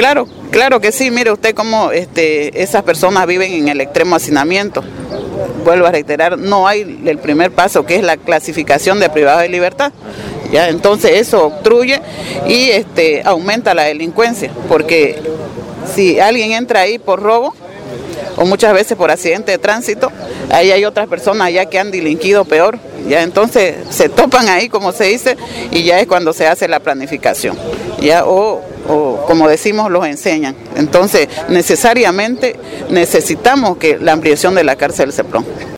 Claro, claro que sí. Mire usted cómo este, esas personas viven en el extremo hacinamiento. Vuelvo a reiterar, no hay el primer paso que es la clasificación de privado de libertad. Ya, entonces eso obstruye y este, aumenta la delincuencia, porque si alguien entra ahí por robo, o muchas veces por accidente de tránsito, ahí hay otras personas ya que han delinquido peor, ya entonces se topan ahí como se dice y ya es cuando se hace la planificación, ya o, o como decimos los enseñan. Entonces necesariamente necesitamos que la ampliación de la cárcel se.